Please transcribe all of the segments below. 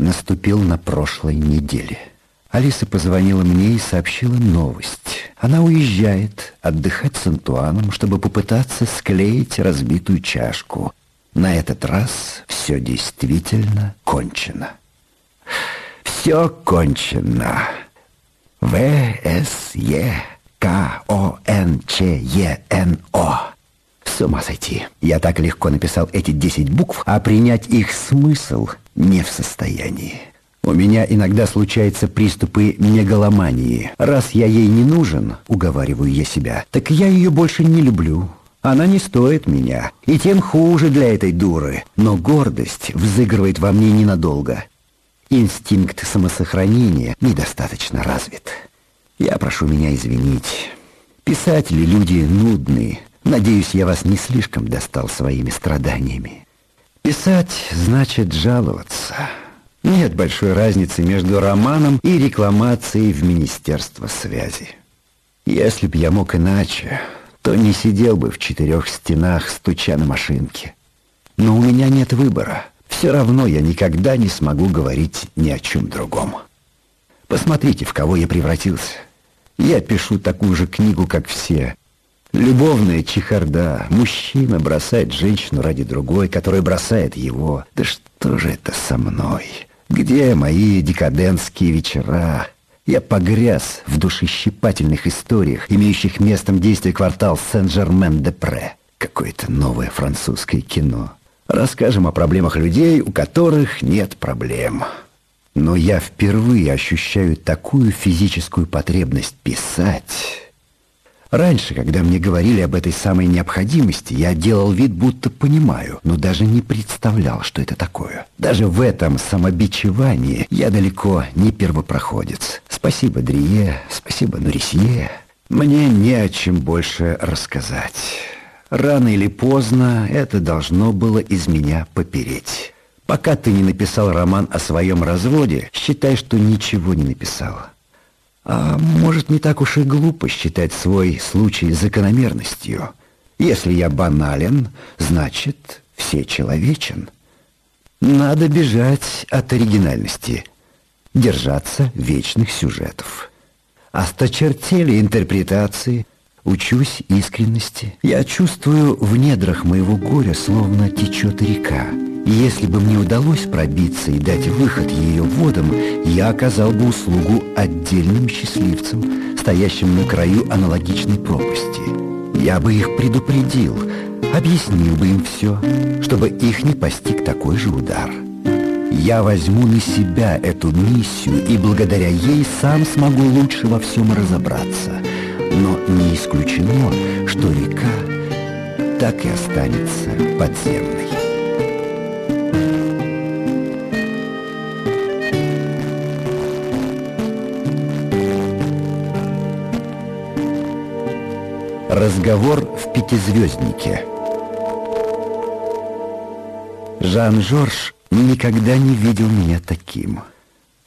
наступил на прошлой неделе. Алиса позвонила мне и сообщила новость. Она уезжает отдыхать с Антуаном, чтобы попытаться склеить разбитую чашку. На этот раз все действительно кончено. Все кончено. В-С-Е К-О-Н-Ч-Е-Н-О. С ума сойти. Я так легко написал эти десять букв, а принять их смысл не в состоянии. У меня иногда случаются приступы мегаломании. Раз я ей не нужен, уговариваю я себя, так я ее больше не люблю. Она не стоит меня, и тем хуже для этой дуры. Но гордость взыгрывает во мне ненадолго. Инстинкт самосохранения недостаточно развит. Я прошу меня извинить. Писатели люди нудные. Надеюсь, я вас не слишком достал своими страданиями. Писать значит жаловаться. Нет большой разницы между романом и рекламацией в Министерство связи. Если б я мог иначе, то не сидел бы в четырех стенах, стуча на машинке. Но у меня нет выбора. Все равно я никогда не смогу говорить ни о чем другом. Посмотрите, в кого я превратился. Я пишу такую же книгу, как все. Любовная чехарда. Мужчина бросает женщину ради другой, которая бросает его. Да что же это со мной? Где мои декадентские вечера? Я погряз в душещипательных историях, имеющих местом действие квартал Сен-Жермен-де-Пре. Какое-то новое французское кино. Расскажем о проблемах людей, у которых нет проблем. Но я впервые ощущаю такую физическую потребность писать Раньше, когда мне говорили об этой самой необходимости, я делал вид, будто понимаю, но даже не представлял, что это такое. Даже в этом самобичевании я далеко не первопроходец. Спасибо, Дрие, спасибо, Нурисье. Мне не о чем больше рассказать. Рано или поздно это должно было из меня попереть. Пока ты не написал роман о своем разводе, считай, что ничего не написал. А может, не так уж и глупо считать свой случай закономерностью. Если я банален, значит, все человечен. Надо бежать от оригинальности, держаться вечных сюжетов. Осточертели интерпретации, учусь искренности. Я чувствую в недрах моего горя, словно течет река. Если бы мне удалось пробиться и дать выход ее водам, я оказал бы услугу отдельным счастливцам, стоящим на краю аналогичной пропасти. Я бы их предупредил, объяснил бы им все, чтобы их не постиг такой же удар. Я возьму на себя эту миссию и благодаря ей сам смогу лучше во всем разобраться. Но не исключено, что река так и останется подземной. Разговор в пятизвезднике. Жан-Жорж никогда не видел меня таким.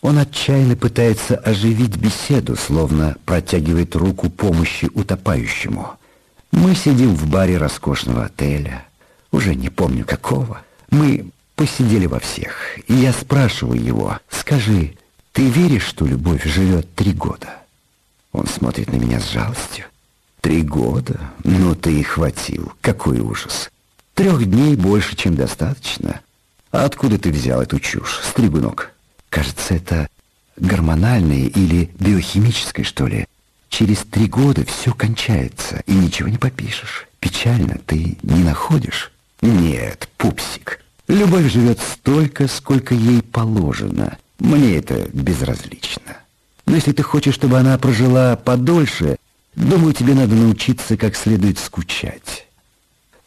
Он отчаянно пытается оживить беседу, словно протягивает руку помощи утопающему. Мы сидим в баре роскошного отеля, уже не помню какого. Мы посидели во всех, и я спрашиваю его, скажи, ты веришь, что любовь живет три года? Он смотрит на меня с жалостью. Три года? Ну ты и хватил. Какой ужас. Трех дней больше, чем достаточно. А откуда ты взял эту чушь, стригунок? Кажется, это гормональное или биохимическое, что ли. Через три года все кончается, и ничего не попишешь. Печально ты не находишь? Нет, пупсик. Любовь живет столько, сколько ей положено. Мне это безразлично. Но если ты хочешь, чтобы она прожила подольше, Думаю, тебе надо научиться как следует скучать.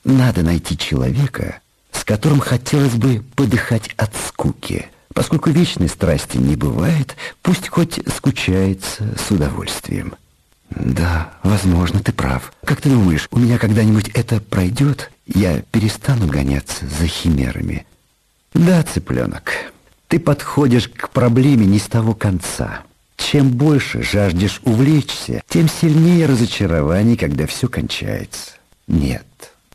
Надо найти человека, с которым хотелось бы подыхать от скуки, Поскольку вечной страсти не бывает, пусть хоть скучается с удовольствием. Да, возможно, ты прав. Как ты думаешь, у меня когда-нибудь это пройдет? Я перестану гоняться за химерами. Да, цыпленок, ты подходишь к проблеме не с того конца. Чем больше жаждешь увлечься, тем сильнее разочарование, когда все кончается. Нет,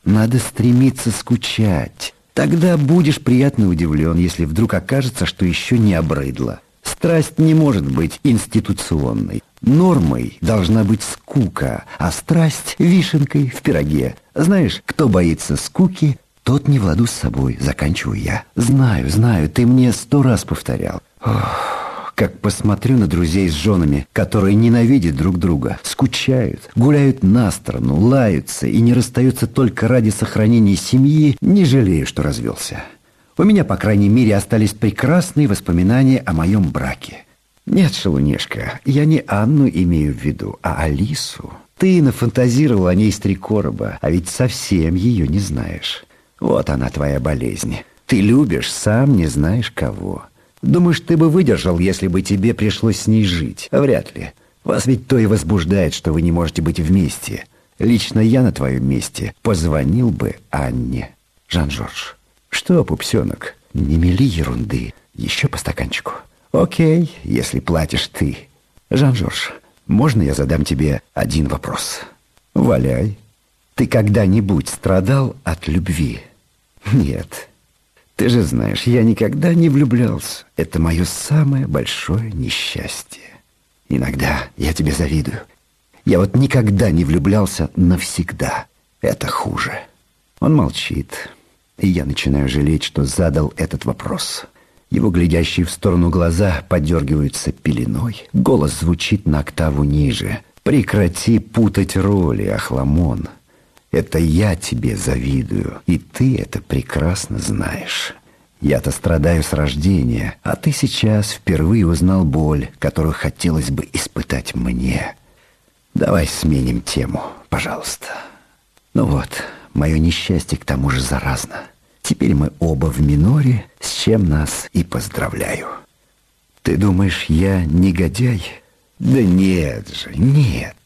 надо стремиться скучать, Тогда будешь приятно удивлен, если вдруг окажется, что еще не обрыдло. Страсть не может быть институционной. Нормой должна быть скука, а страсть — вишенкой в пироге. Знаешь, кто боится скуки, тот не в ладу с собой, заканчиваю я. Знаю, знаю, ты мне сто раз повторял. Ох как посмотрю на друзей с женами, которые ненавидят друг друга, скучают, гуляют на сторону, лаются и не расстаются только ради сохранения семьи, не жалею, что развелся. У меня, по крайней мере, остались прекрасные воспоминания о моем браке. Нет, Шелунешка, я не Анну имею в виду, а Алису. Ты нафантазировал о ней с три короба, а ведь совсем ее не знаешь. Вот она твоя болезнь. Ты любишь, сам не знаешь кого. Думаешь, ты бы выдержал, если бы тебе пришлось с ней жить? Вряд ли. Вас ведь то и возбуждает, что вы не можете быть вместе. Лично я на твоем месте позвонил бы Анне. Жан-Жорж. Что, пупсенок, не мели ерунды. Еще по стаканчику. Окей, если платишь ты. Жан-Жорж, можно я задам тебе один вопрос? Валяй. Ты когда-нибудь страдал от любви? Нет. Ты же знаешь, я никогда не влюблялся. Это мое самое большое несчастье. Иногда я тебе завидую. Я вот никогда не влюблялся навсегда. Это хуже. Он молчит, и я начинаю жалеть, что задал этот вопрос. Его глядящие в сторону глаза подергиваются пеленой. Голос звучит на октаву ниже. «Прекрати путать роли, Ахламон. Это я тебе завидую, и ты это прекрасно знаешь. Я-то страдаю с рождения, а ты сейчас впервые узнал боль, которую хотелось бы испытать мне. Давай сменим тему, пожалуйста. Ну вот, мое несчастье к тому же заразно. Теперь мы оба в миноре, с чем нас и поздравляю. Ты думаешь, я негодяй? Да нет же, нет.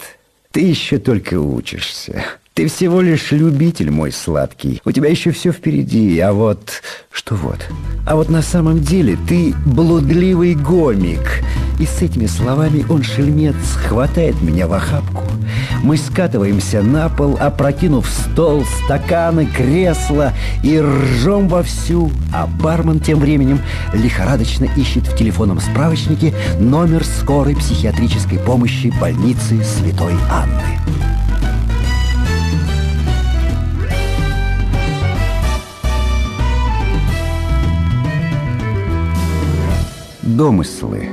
Ты еще только учишься. Ты всего лишь любитель, мой сладкий. У тебя еще все впереди, а вот... Что вот? А вот на самом деле ты блудливый гомик. И с этими словами он, шельмец, хватает меня в охапку. Мы скатываемся на пол, опрокинув стол, стаканы, кресла и ржем вовсю. А бармен тем временем лихорадочно ищет в телефонном справочнике номер скорой психиатрической помощи больницы Святой Анны. Домыслы.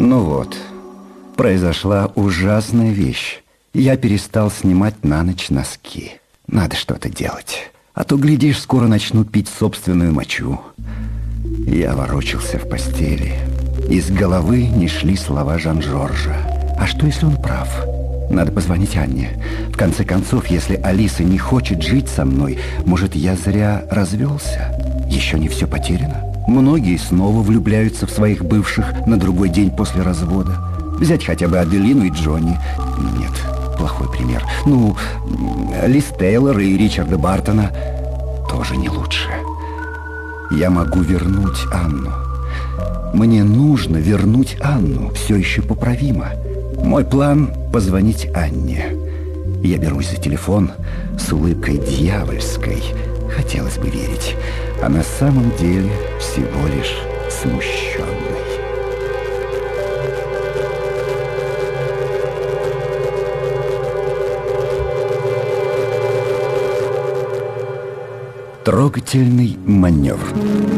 Ну вот, произошла ужасная вещь. Я перестал снимать на ночь носки. Надо что-то делать. А то, глядишь, скоро начну пить собственную мочу. Я ворочался в постели. Из головы не шли слова Жан-Жоржа. А что, если он прав? Надо позвонить Анне. В конце концов, если Алиса не хочет жить со мной, может, я зря развелся? Еще не все потеряно. Многие снова влюбляются в своих бывших на другой день после развода. Взять хотя бы Аделину и Джонни. Нет, плохой пример. Ну, Лиз Тейлор и Ричарда Бартона тоже не лучше. Я могу вернуть Анну. Мне нужно вернуть Анну. Все еще поправимо. Мой план — позвонить Анне. Я берусь за телефон с улыбкой дьявольской. Хотелось бы верить. А на самом деле всего лишь смущенной. Трогательный маневр.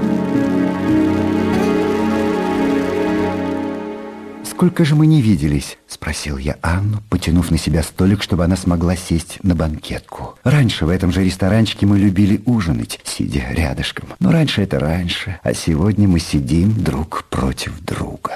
«Сколько же мы не виделись?» — спросил я Анну, потянув на себя столик, чтобы она смогла сесть на банкетку. Раньше в этом же ресторанчике мы любили ужинать, сидя рядышком. Но раньше это раньше, а сегодня мы сидим друг против друга.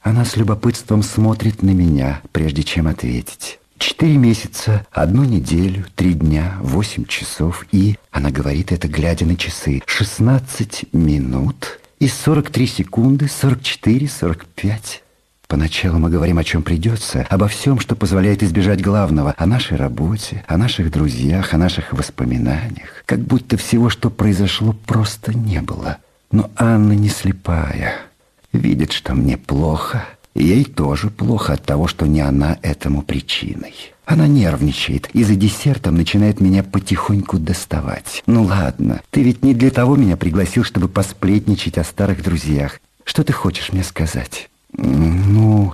Она с любопытством смотрит на меня, прежде чем ответить. Четыре месяца, одну неделю, три дня, восемь часов и, она говорит это, глядя на часы, шестнадцать минут и сорок три секунды, сорок четыре, сорок пять. Поначалу мы говорим, о чем придется, обо всем, что позволяет избежать главного, о нашей работе, о наших друзьях, о наших воспоминаниях. Как будто всего, что произошло, просто не было. Но Анна не слепая. Видит, что мне плохо, Ей тоже плохо от того, что не она этому причиной. Она нервничает и за десертом начинает меня потихоньку доставать. Ну ладно, ты ведь не для того меня пригласил, чтобы посплетничать о старых друзьях. Что ты хочешь мне сказать? Ну,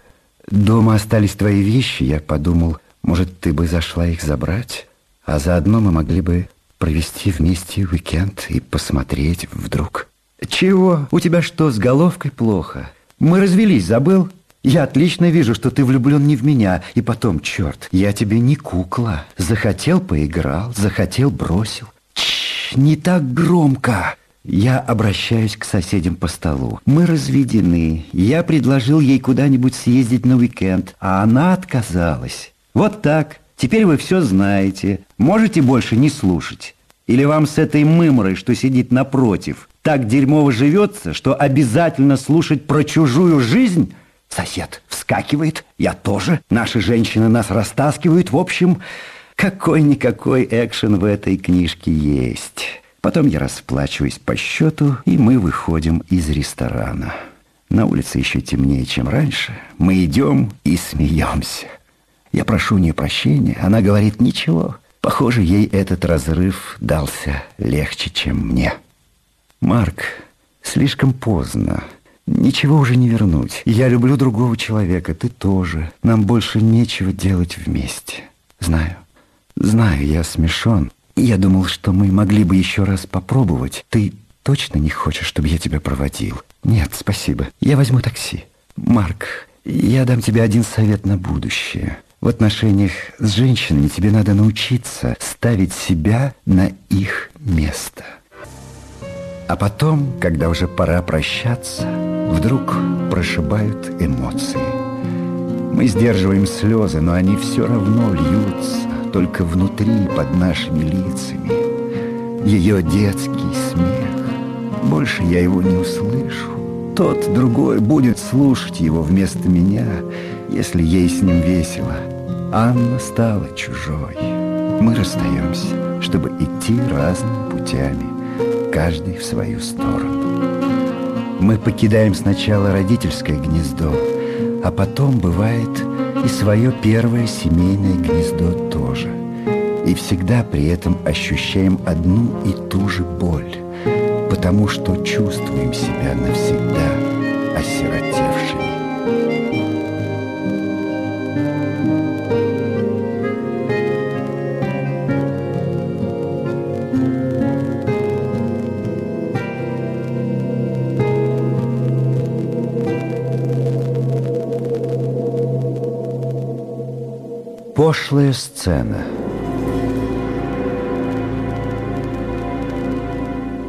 дома остались твои вещи, я подумал, может, ты бы зашла их забрать? А заодно мы могли бы провести вместе уикенд и посмотреть вдруг. Чего? У тебя что, с головкой плохо? Мы развелись, забыл? Я отлично вижу, что ты влюблен не в меня. И потом, черт, я тебе не кукла. Захотел – поиграл, захотел – бросил. Чш, не так громко. Я обращаюсь к соседям по столу. Мы разведены. Я предложил ей куда-нибудь съездить на уикенд, а она отказалась. Вот так. Теперь вы все знаете. Можете больше не слушать. Или вам с этой мымрой, что сидит напротив, так дерьмово живется, что обязательно слушать про чужую жизнь – Сосед вскакивает, я тоже. Наши женщины нас растаскивают. В общем, какой-никакой экшен в этой книжке есть. Потом я расплачиваюсь по счету, и мы выходим из ресторана. На улице еще темнее, чем раньше. Мы идем и смеемся. Я прошу у нее прощения. Она говорит, ничего. Похоже, ей этот разрыв дался легче, чем мне. Марк, слишком поздно. Ничего уже не вернуть. Я люблю другого человека, ты тоже. Нам больше нечего делать вместе. Знаю, знаю, я смешон. Я думал, что мы могли бы еще раз попробовать. Ты точно не хочешь, чтобы я тебя проводил? Нет, спасибо. Я возьму такси. Марк, я дам тебе один совет на будущее. В отношениях с женщинами тебе надо научиться ставить себя на их место. А потом, когда уже пора прощаться, вдруг прошибают эмоции. Мы сдерживаем слезы, но они все равно льются, только внутри, под нашими лицами. Ее детский смех, больше я его не услышу. Тот другой будет слушать его вместо меня, если ей с ним весело. Анна стала чужой. Мы расстаемся, чтобы идти разными путями каждый в свою сторону. Мы покидаем сначала родительское гнездо, а потом бывает и свое первое семейное гнездо тоже. И всегда при этом ощущаем одну и ту же боль, потому что чувствуем себя навсегда осиротевшими. Пошлая сцена.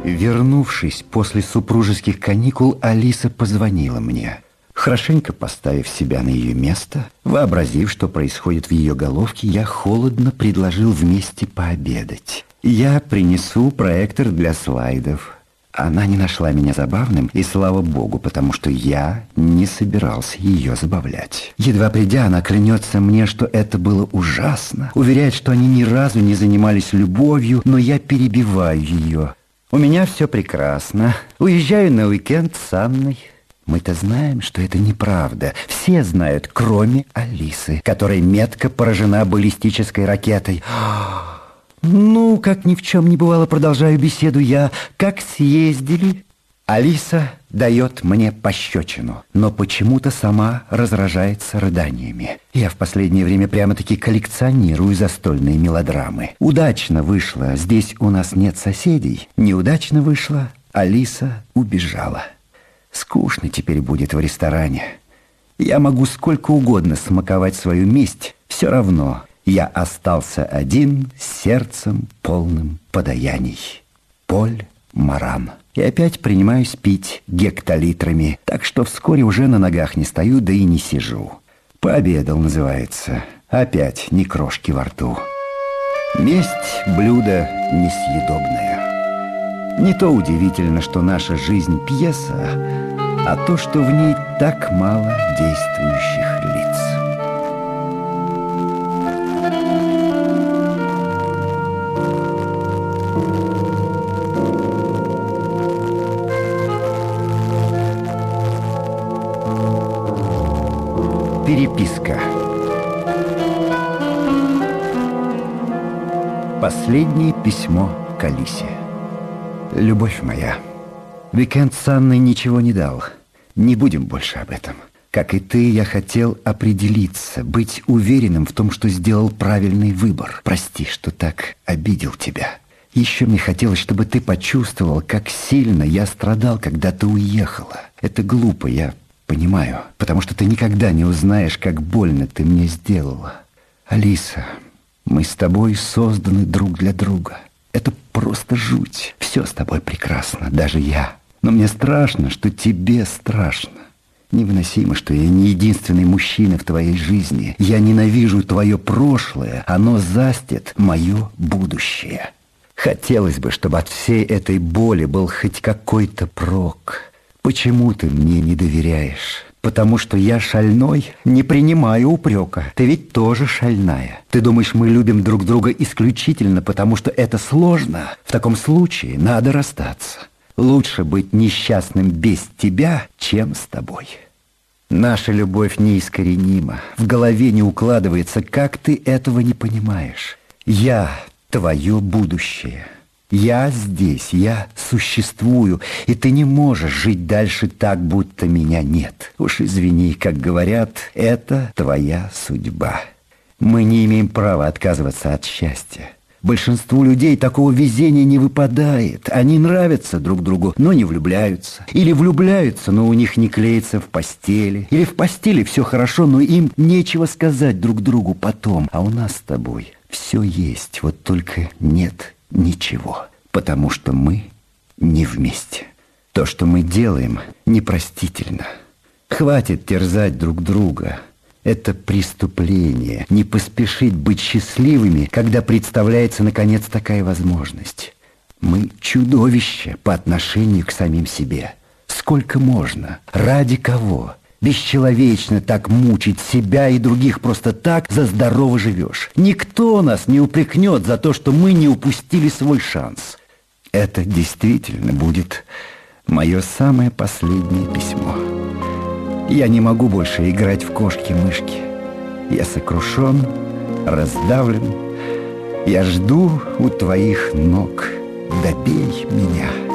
Вернувшись после супружеских каникул, Алиса позвонила мне. Хорошенько поставив себя на ее место, вообразив, что происходит в ее головке, я холодно предложил вместе пообедать. Я принесу проектор для слайдов, она не нашла меня забавным, и слава богу, потому что я не собирался ее забавлять. Едва придя, она клянется мне, что это было ужасно, уверяет, что они ни разу не занимались любовью, но я перебиваю ее. У меня все прекрасно. Уезжаю на уикенд с Анной. Мы-то знаем, что это неправда. Все знают, кроме Алисы, которая метко поражена баллистической ракетой. Ну, как ни в чем не бывало, продолжаю беседу я. Как съездили? Алиса дает мне пощечину, но почему-то сама разражается рыданиями. Я в последнее время прямо-таки коллекционирую застольные мелодрамы. Удачно вышло, здесь у нас нет соседей. Неудачно вышло, Алиса убежала. Скучно теперь будет в ресторане. Я могу сколько угодно смаковать свою месть, все равно я остался один с сердцем полным подаяний. Поль Маран. И опять принимаюсь пить гектолитрами, так что вскоре уже на ногах не стою, да и не сижу. Пообедал, называется. опять ни крошки во рту. Месть – блюдо несъедобное. Не то удивительно, что наша жизнь – пьеса, а то, что в ней так мало действующих Переписка. Последнее письмо к Алисе. Любовь моя, уикенд с Анной ничего не дал. Не будем больше об этом. Как и ты, я хотел определиться, быть уверенным в том, что сделал правильный выбор. Прости, что так обидел тебя. Еще мне хотелось, чтобы ты почувствовал, как сильно я страдал, когда ты уехала. Это глупо, я Понимаю, потому что ты никогда не узнаешь, как больно ты мне сделала. Алиса, мы с тобой созданы друг для друга. Это просто жуть. Все с тобой прекрасно, даже я. Но мне страшно, что тебе страшно. Невыносимо, что я не единственный мужчина в твоей жизни. Я ненавижу твое прошлое. Оно застит мое будущее. Хотелось бы, чтобы от всей этой боли был хоть какой-то прок. Почему ты мне не доверяешь? Потому что я шальной, не принимаю упрека. Ты ведь тоже шальная. Ты думаешь, мы любим друг друга исключительно потому, что это сложно? В таком случае надо расстаться. Лучше быть несчастным без тебя, чем с тобой. Наша любовь неискоренима. В голове не укладывается, как ты этого не понимаешь. Я твое будущее. Я здесь, я существую, и ты не можешь жить дальше так, будто меня нет. Уж извини, как говорят, это твоя судьба. Мы не имеем права отказываться от счастья. Большинству людей такого везения не выпадает. Они нравятся друг другу, но не влюбляются. Или влюбляются, но у них не клеится в постели. Или в постели все хорошо, но им нечего сказать друг другу потом. А у нас с тобой все есть, вот только нет ничего, потому что мы не вместе. То, что мы делаем, непростительно. Хватит терзать друг друга. Это преступление. Не поспешить быть счастливыми, когда представляется, наконец, такая возможность. Мы чудовище по отношению к самим себе. Сколько можно? Ради кого? Бесчеловечно так мучить себя и других просто так за здорово живешь. Никто нас не упрекнет за то, что мы не упустили свой шанс. Это действительно будет мое самое последнее письмо. Я не могу больше играть в кошки-мышки. Я сокрушен, раздавлен. Я жду у твоих ног. Добей меня.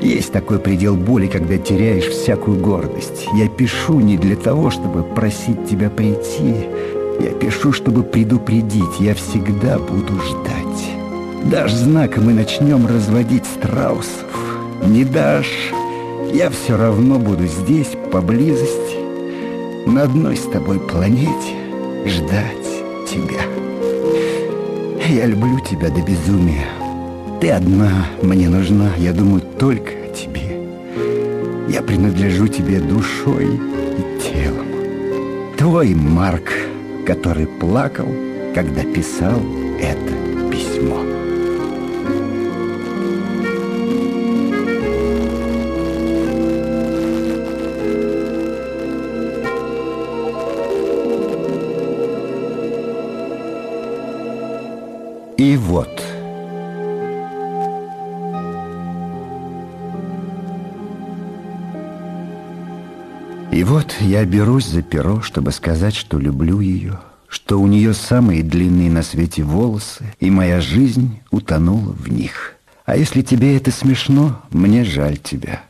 Есть такой предел боли, когда теряешь всякую гордость. Я пишу не для того, чтобы просить тебя прийти. Я пишу, чтобы предупредить. Я всегда буду ждать. Дашь знак, и мы начнем разводить страусов. Не дашь, я все равно буду здесь, поблизости, на одной с тобой планете, ждать тебя. Я люблю тебя до безумия. Ты одна мне нужна, я думаю только о тебе. Я принадлежу тебе душой и телом. Твой Марк, который плакал, когда писал это И вот я берусь за перо, чтобы сказать, что люблю ее, что у нее самые длинные на свете волосы, и моя жизнь утонула в них. А если тебе это смешно, мне жаль тебя.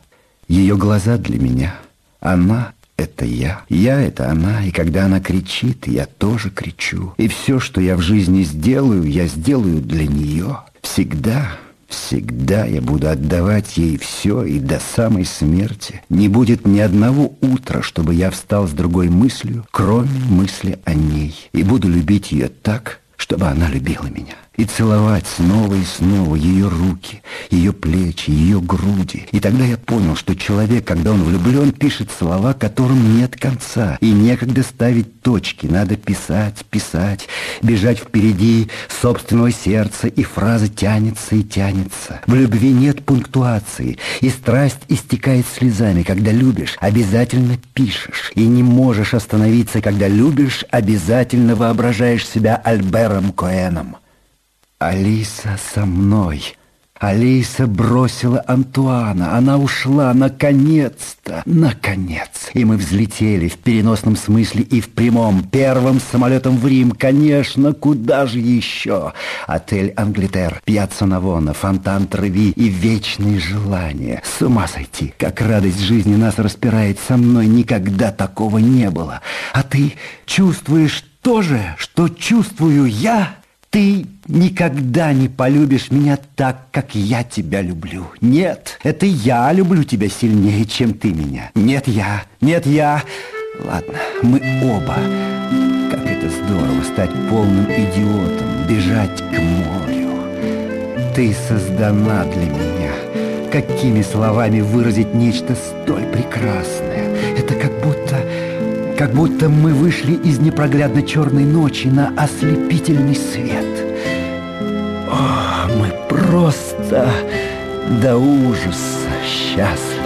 Ее глаза для меня, она — это я, я — это она, и когда она кричит, я тоже кричу. И все, что я в жизни сделаю, я сделаю для нее. Всегда Всегда я буду отдавать ей все и до самой смерти. Не будет ни одного утра, чтобы я встал с другой мыслью, кроме мысли о ней. И буду любить ее так, чтобы она любила меня. и целовать снова и снова ее руки, ее плечи, ее груди. И тогда я понял, что человек, когда он влюблен, пишет слова, которым нет конца, и некогда ставить точки, надо писать, писать, бежать впереди собственного сердца, и фраза тянется и тянется. В любви нет пунктуации, и страсть истекает слезами. Когда любишь, обязательно пишешь, и не можешь остановиться, когда любишь, обязательно воображаешь себя Альбером Коэном. Алиса со мной. Алиса бросила Антуана. Она ушла, наконец-то, наконец. И мы взлетели в переносном смысле и в прямом. Первым самолетом в Рим, конечно, куда же еще? Отель Англитер, Пьяцца Навона, фонтан Треви и вечные желания. С ума сойти, как радость жизни нас распирает. Со мной никогда такого не было. А ты чувствуешь то же, что чувствую я? Ты никогда не полюбишь меня так, как я тебя люблю. Нет, это я люблю тебя сильнее, чем ты меня. Нет, я, нет, я. Ладно, мы оба. Как это здорово стать полным идиотом, бежать к морю. Ты создана для меня. Какими словами выразить нечто столь прекрасное? Это как будто как будто мы вышли из непроглядно черной ночи на ослепительный свет. О, мы просто до ужаса счастливы.